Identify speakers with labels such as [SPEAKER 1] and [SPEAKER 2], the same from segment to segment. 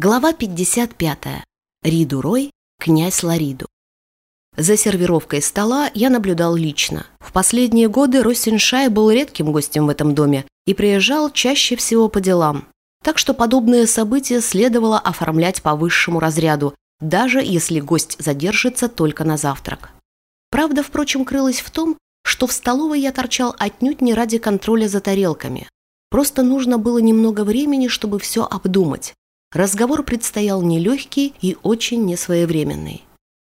[SPEAKER 1] Глава 55. Риду Рой, князь Лариду. За сервировкой стола я наблюдал лично. В последние годы Ростиншай был редким гостем в этом доме и приезжал чаще всего по делам. Так что подобные события следовало оформлять по высшему разряду, даже если гость задержится только на завтрак. Правда, впрочем, крылась в том, что в столовой я торчал отнюдь не ради контроля за тарелками. Просто нужно было немного времени, чтобы все обдумать. Разговор предстоял нелегкий и очень несвоевременный.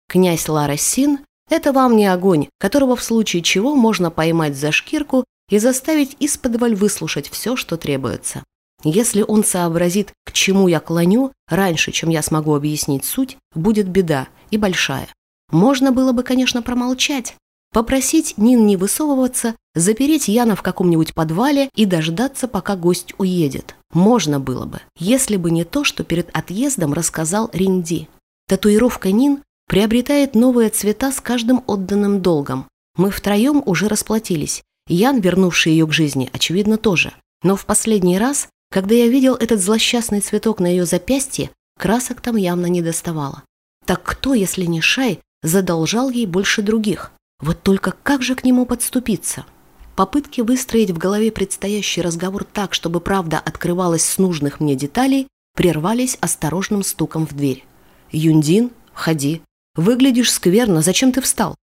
[SPEAKER 1] Князь Ларасин – это вам не огонь, которого в случае чего можно поймать за шкирку и заставить исподволь выслушать все, что требуется. Если он сообразит, к чему я клоню, раньше, чем я смогу объяснить суть, будет беда, и большая. Можно было бы, конечно, промолчать, попросить Нин не высовываться, запереть Яна в каком-нибудь подвале и дождаться, пока гость уедет. Можно было бы, если бы не то, что перед отъездом рассказал Ринди. Татуировка Нин приобретает новые цвета с каждым отданным долгом. Мы втроем уже расплатились. Ян, вернувший ее к жизни, очевидно, тоже. Но в последний раз, когда я видел этот злосчастный цветок на ее запястье, красок там явно не доставало. Так кто, если не Шай, задолжал ей больше других? Вот только как же к нему подступиться? Попытки выстроить в голове предстоящий разговор так, чтобы правда открывалась с нужных мне деталей, прервались осторожным стуком в дверь. «Юндин, входи. Выглядишь скверно, зачем ты встал?»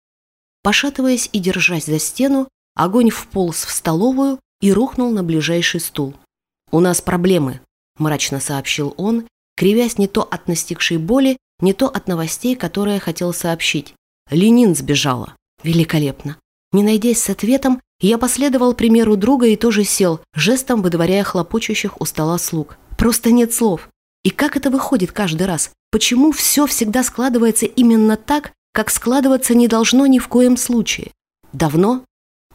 [SPEAKER 1] Пошатываясь и держась за стену, огонь вполз в столовую и рухнул на ближайший стул. «У нас проблемы», – мрачно сообщил он, кривясь не то от настигшей боли, не то от новостей, которые хотел сообщить. «Ленин сбежала». «Великолепно». Не найдясь с ответом, я последовал примеру друга и тоже сел, жестом выдворяя хлопочущих у стола слуг. Просто нет слов. И как это выходит каждый раз? Почему все всегда складывается именно так, как складываться не должно ни в коем случае? Давно?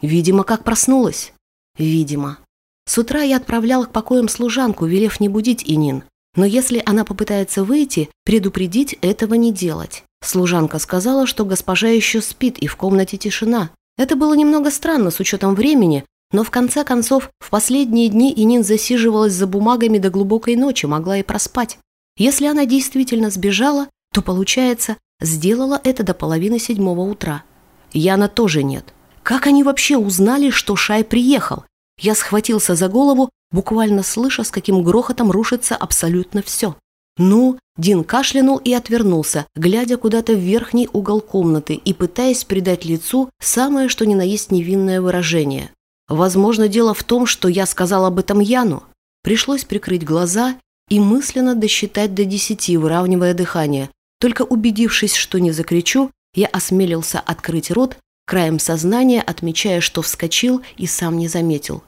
[SPEAKER 1] Видимо, как проснулась. Видимо. С утра я отправлял к покоям служанку, велев не будить Инин. Но если она попытается выйти, предупредить этого не делать. Служанка сказала, что госпожа еще спит и в комнате тишина, это было немного странно с учетом времени, но в конце концов в последние дни Инин засиживалась за бумагами до глубокой ночи, могла и проспать. Если она действительно сбежала, то, получается, сделала это до половины седьмого утра. Яна тоже нет. Как они вообще узнали, что Шай приехал? Я схватился за голову, буквально слыша, с каким грохотом рушится абсолютно все. «Ну?» Дин кашлянул и отвернулся, глядя куда-то в верхний угол комнаты и пытаясь придать лицу самое что ни на есть невинное выражение. «Возможно, дело в том, что я сказал об этом Яну». Пришлось прикрыть глаза и мысленно досчитать до десяти, выравнивая дыхание. Только убедившись, что не закричу, я осмелился открыть рот, краем сознания отмечая, что вскочил и сам не заметил.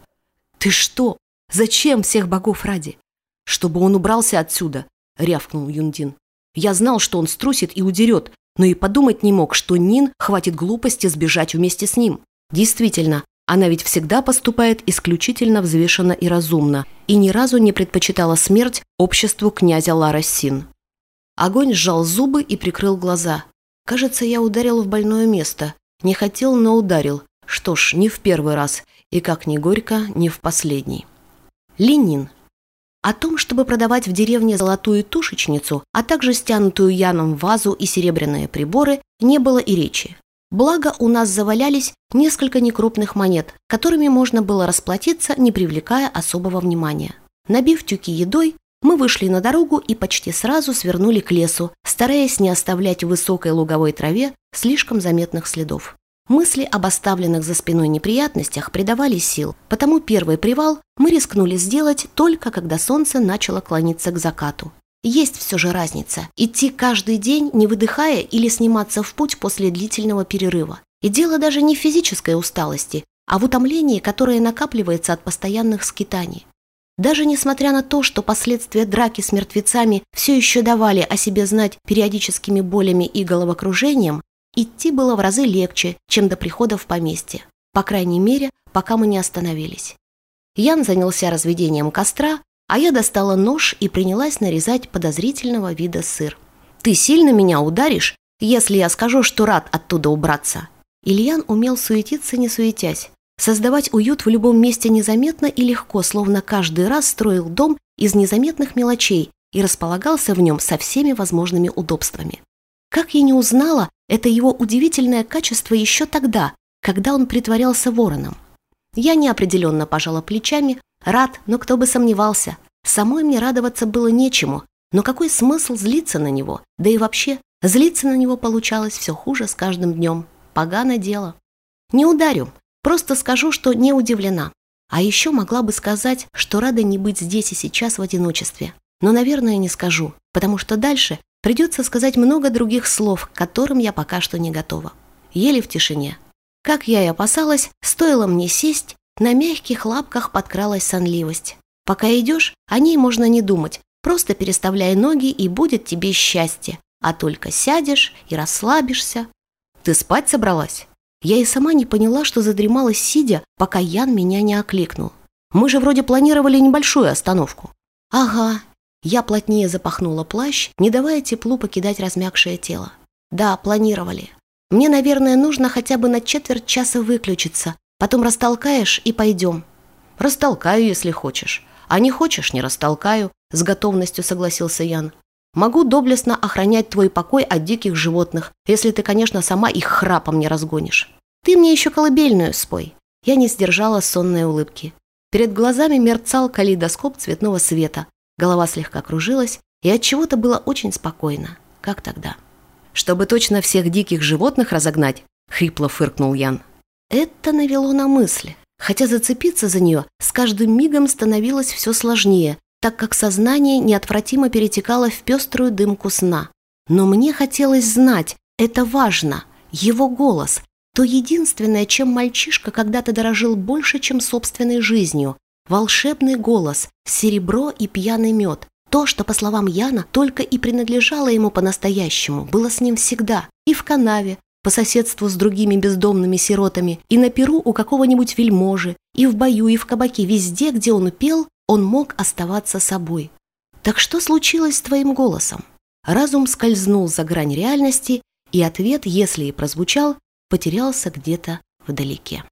[SPEAKER 1] «Ты что? Зачем всех богов ради?» «Чтобы он убрался отсюда», – рявкнул Юндин. «Я знал, что он струсит и удерет, но и подумать не мог, что Нин хватит глупости сбежать вместе с ним. Действительно, она ведь всегда поступает исключительно взвешенно и разумно и ни разу не предпочитала смерть обществу князя Лара Син. Огонь сжал зубы и прикрыл глаза. Кажется, я ударил в больное место. Не хотел, но ударил. Что ж, не в первый раз. И как ни горько, не в последний. Ленин. О том, чтобы продавать в деревне золотую тушечницу, а также стянутую Яном вазу и серебряные приборы, не было и речи. Благо, у нас завалялись несколько некрупных монет, которыми можно было расплатиться, не привлекая особого внимания. Набив тюки едой, мы вышли на дорогу и почти сразу свернули к лесу, стараясь не оставлять в высокой луговой траве слишком заметных следов. Мысли об оставленных за спиной неприятностях придавали сил, потому первый привал мы рискнули сделать только когда солнце начало клониться к закату. Есть все же разница – идти каждый день, не выдыхая или сниматься в путь после длительного перерыва. И дело даже не в физической усталости, а в утомлении, которое накапливается от постоянных скитаний. Даже несмотря на то, что последствия драки с мертвецами все еще давали о себе знать периодическими болями и головокружением, Идти было в разы легче, чем до прихода в поместье. По крайней мере, пока мы не остановились. Ян занялся разведением костра, а я достала нож и принялась нарезать подозрительного вида сыр. «Ты сильно меня ударишь, если я скажу, что рад оттуда убраться?» Ильян умел суетиться, не суетясь. Создавать уют в любом месте незаметно и легко, словно каждый раз строил дом из незаметных мелочей и располагался в нем со всеми возможными удобствами. Как я не узнала это его удивительное качество еще тогда, когда он притворялся вороном. Я неопределенно пожала плечами, рад, но кто бы сомневался. Самой мне радоваться было нечему, но какой смысл злиться на него? Да и вообще, злиться на него получалось все хуже с каждым днем. Поганое дело. Не ударю, просто скажу, что не удивлена. А еще могла бы сказать, что рада не быть здесь и сейчас в одиночестве. Но, наверное, не скажу, потому что дальше придется сказать много других слов, к которым я пока что не готова. Еле в тишине. Как я и опасалась, стоило мне сесть, на мягких лапках подкралась сонливость. Пока идешь, о ней можно не думать, просто переставляй ноги и будет тебе счастье. А только сядешь и расслабишься. Ты спать собралась? Я и сама не поняла, что задремалась сидя, пока Ян меня не окликнул. Мы же вроде планировали небольшую остановку. Ага. Я плотнее запахнула плащ, не давая теплу покидать размягшее тело. Да, планировали. Мне, наверное, нужно хотя бы на четверть часа выключиться. Потом растолкаешь и пойдем. Растолкаю, если хочешь. А не хочешь, не растолкаю, с готовностью согласился Ян. Могу доблестно охранять твой покой от диких животных, если ты, конечно, сама их храпом не разгонишь. Ты мне еще колыбельную спой». Я не сдержала сонной улыбки. Перед глазами мерцал калейдоскоп цветного света. Голова слегка кружилась, и от чего-то было очень спокойно. Как тогда? «Чтобы точно всех диких животных разогнать?» — хрипло фыркнул Ян. Это навело на мысли. Хотя зацепиться за нее с каждым мигом становилось все сложнее, так как сознание неотвратимо перетекало в пеструю дымку сна. Но мне хотелось знать, это важно, его голос, то единственное, чем мальчишка когда-то дорожил больше, чем собственной жизнью. Волшебный голос, серебро и пьяный мед. То, что, по словам Яна, только и принадлежало ему по-настоящему, было с ним всегда. И в канаве, по соседству с другими бездомными сиротами, и на перу у какого-нибудь вельможи, и в бою, и в кабаке, везде, где он пел, он мог оставаться собой. Так что случилось с твоим голосом? Разум скользнул за грань реальности, и ответ, если и прозвучал, потерялся где-то вдалеке.